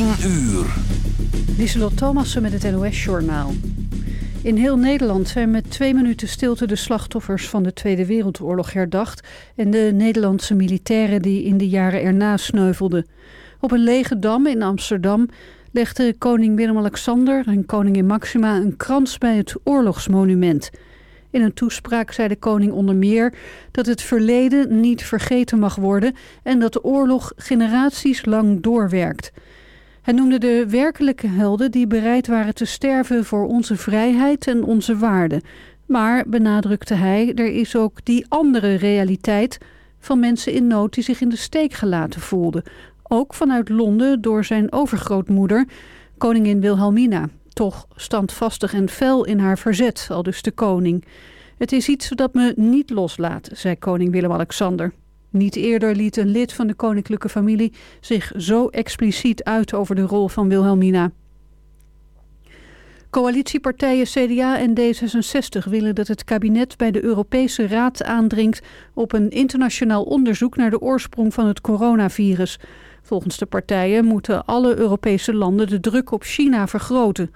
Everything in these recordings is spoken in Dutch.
10 uur. Lieselot Thomassen met het NOS-journaal. In heel Nederland zijn met twee minuten stilte de slachtoffers van de Tweede Wereldoorlog herdacht... en de Nederlandse militairen die in de jaren erna sneuvelden. Op een lege dam in Amsterdam legden koning Willem-Alexander en koningin Maxima... een krans bij het oorlogsmonument... In een toespraak zei de koning onder meer dat het verleden niet vergeten mag worden en dat de oorlog generaties lang doorwerkt. Hij noemde de werkelijke helden die bereid waren te sterven voor onze vrijheid en onze waarden. Maar, benadrukte hij, er is ook die andere realiteit van mensen in nood die zich in de steek gelaten voelden. Ook vanuit Londen door zijn overgrootmoeder, koningin Wilhelmina. Toch standvastig en fel in haar verzet, al dus de koning. Het is iets dat me niet loslaat, zei koning Willem-Alexander. Niet eerder liet een lid van de koninklijke familie zich zo expliciet uit over de rol van Wilhelmina. Coalitiepartijen CDA en D66 willen dat het kabinet bij de Europese Raad aandringt op een internationaal onderzoek naar de oorsprong van het coronavirus. Volgens de partijen moeten alle Europese landen de druk op China vergroten.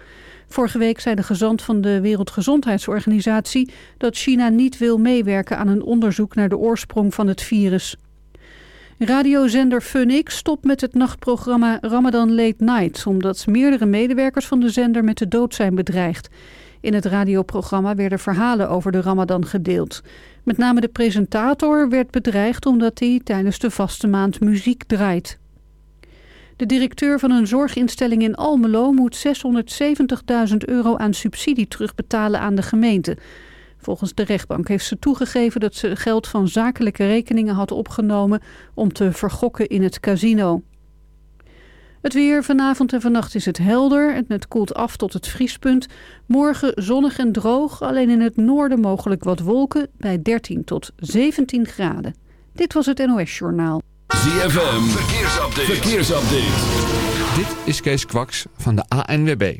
Vorige week zei de gezant van de Wereldgezondheidsorganisatie dat China niet wil meewerken aan een onderzoek naar de oorsprong van het virus. Radiozender Funix stopt met het nachtprogramma Ramadan Late Night... omdat meerdere medewerkers van de zender met de dood zijn bedreigd. In het radioprogramma werden verhalen over de Ramadan gedeeld. Met name de presentator werd bedreigd omdat hij tijdens de vaste maand muziek draait. De directeur van een zorginstelling in Almelo moet 670.000 euro aan subsidie terugbetalen aan de gemeente. Volgens de rechtbank heeft ze toegegeven dat ze geld van zakelijke rekeningen had opgenomen om te vergokken in het casino. Het weer vanavond en vannacht is het helder en het koelt af tot het vriespunt. Morgen zonnig en droog, alleen in het noorden mogelijk wat wolken bij 13 tot 17 graden. Dit was het NOS Journaal. ZFM, verkeersupdate. verkeersupdate. Dit is Kees Kwaks van de ANWB.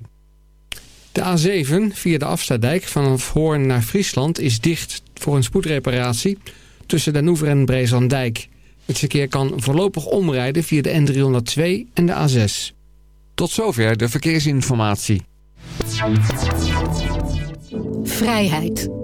De A7 via de Afstadijk vanaf Hoorn naar Friesland is dicht voor een spoedreparatie tussen Den Oever en Brezandijk. Het verkeer kan voorlopig omrijden via de N302 en de A6. Tot zover de verkeersinformatie. Vrijheid.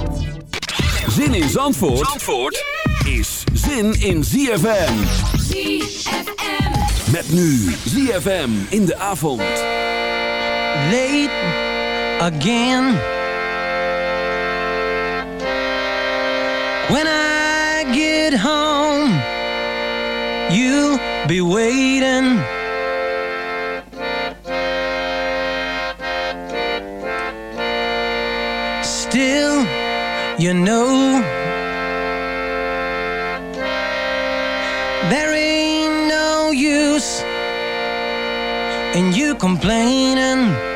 Zin in Zandvoort, Zandvoort is zin in ZFM. ZFM. Met nu ZFM in de avond. Late again. When I get home, you'll be waiting. Still, you know, there ain't no use in you complaining.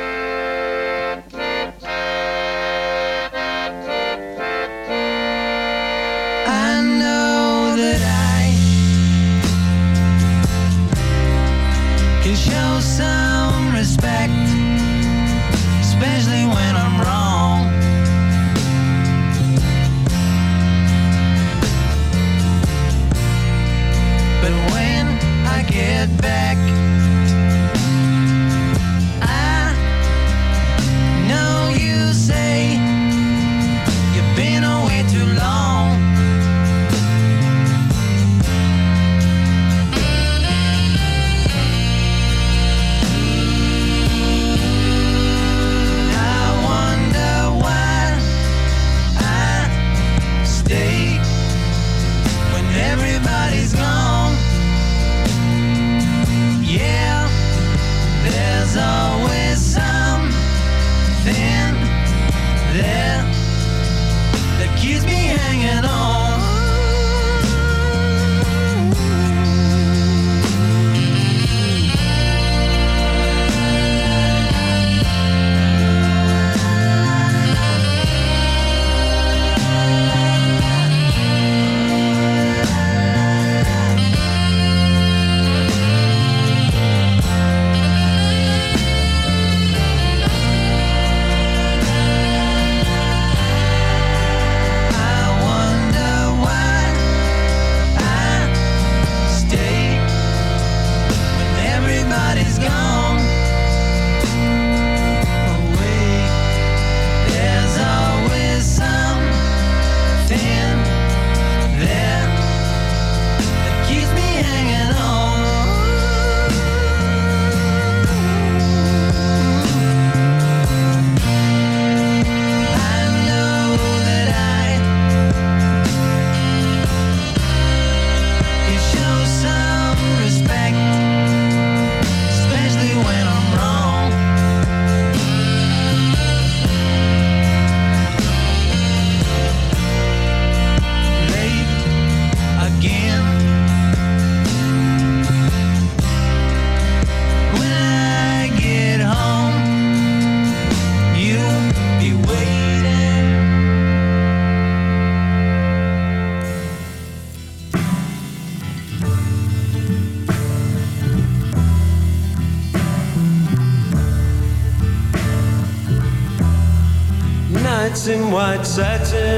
exciting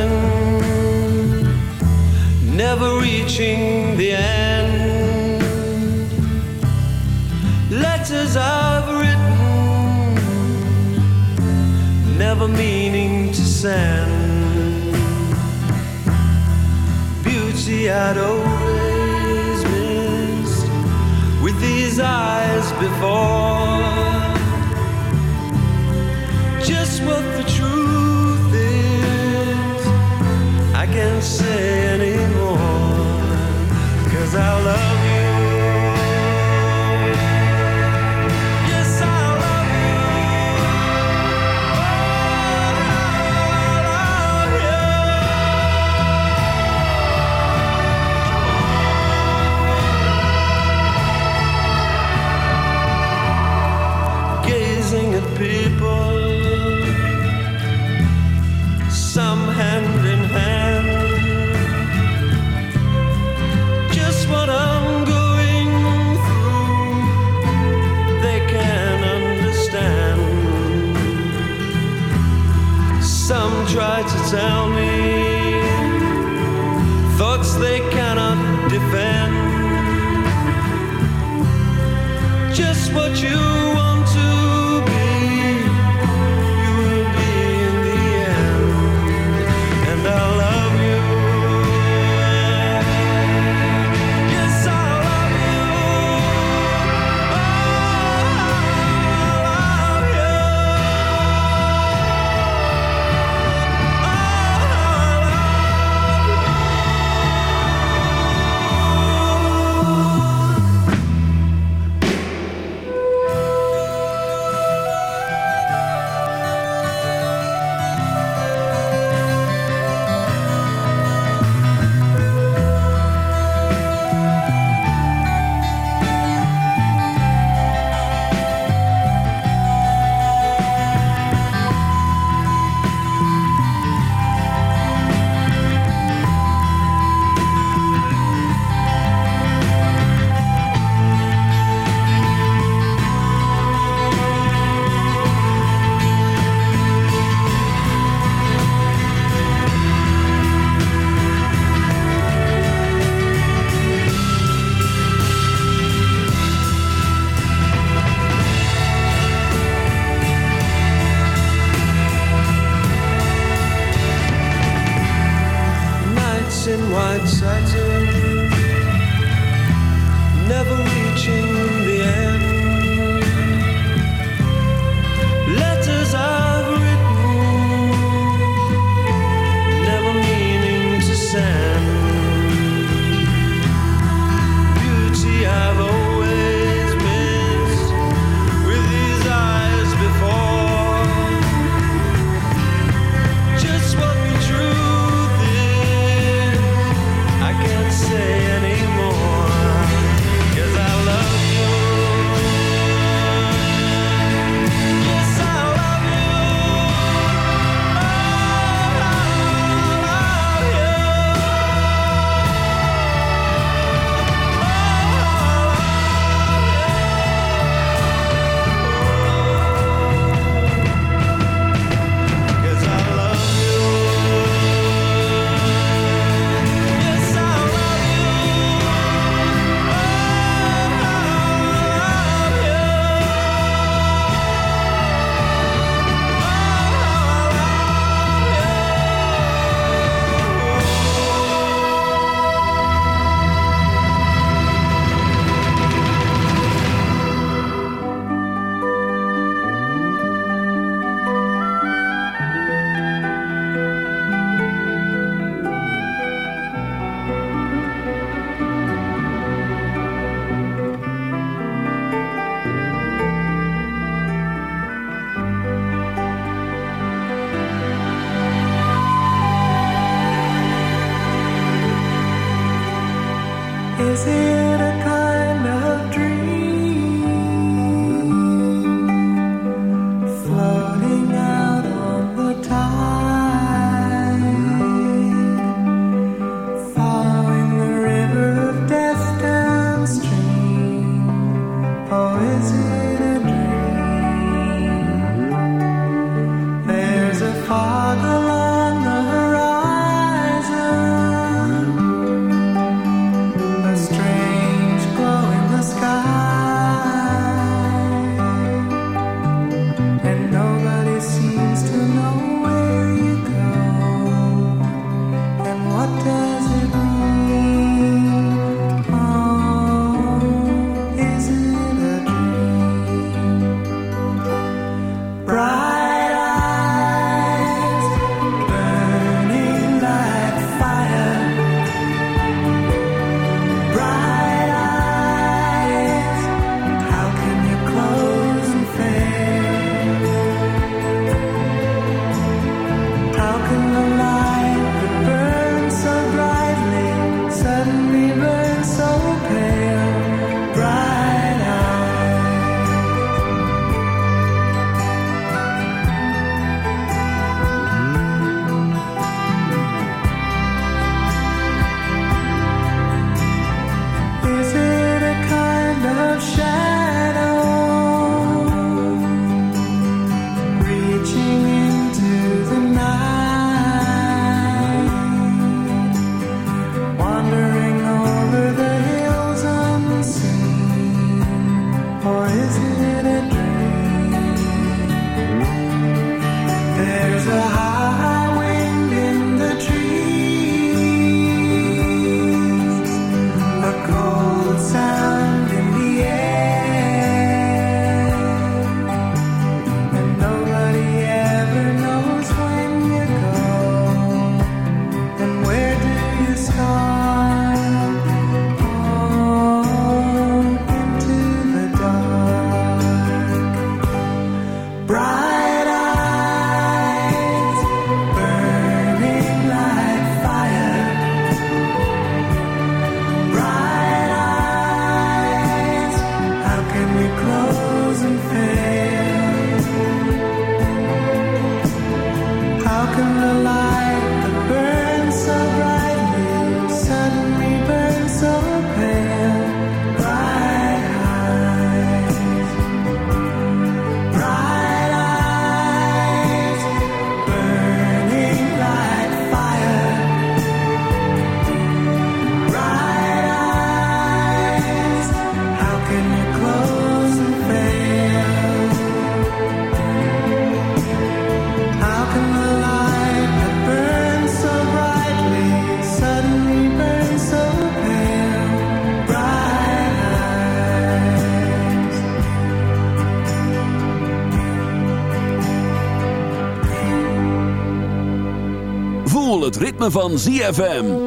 never reaching van ZFM.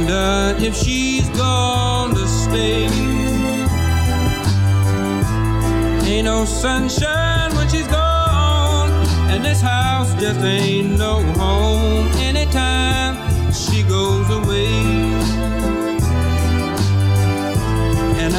Wonder if she's gone to stay. Ain't no sunshine when she's gone, and this house just ain't no home. Anytime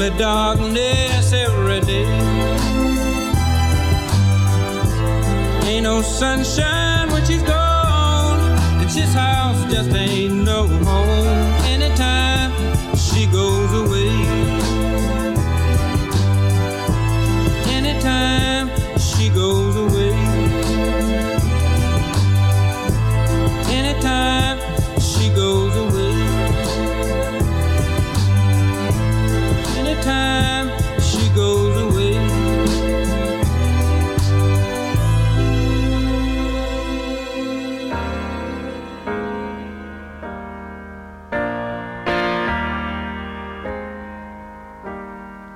Only darkness every day. Ain't no sunshine when she's gone. And this house just ain't no home.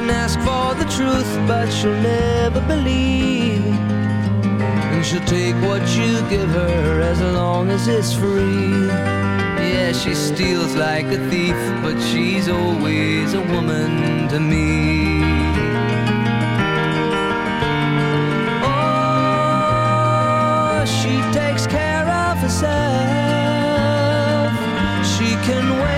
can ask for the truth, but she'll never believe. And she'll take what you give her as long as it's free. Yeah, she steals like a thief, but she's always a woman to me. Oh, she takes care of herself. She can wait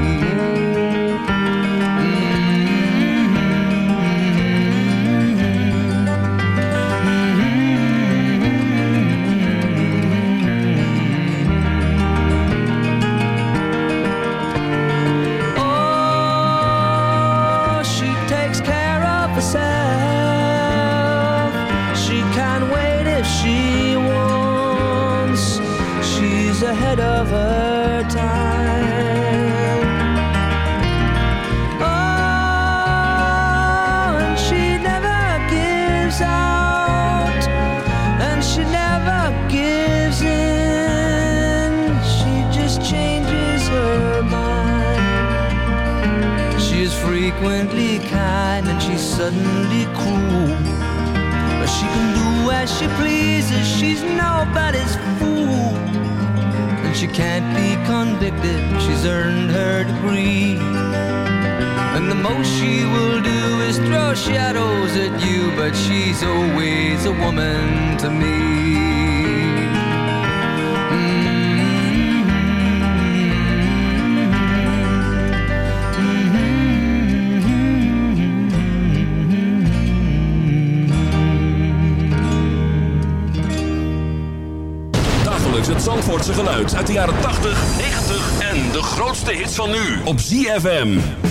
ZFM.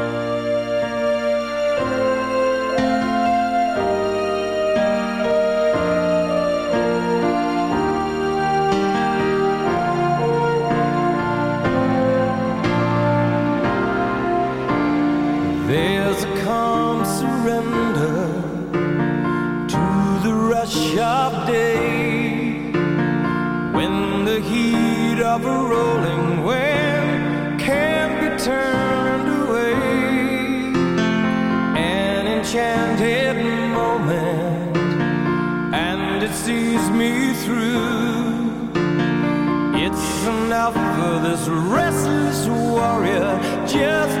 restless warrior just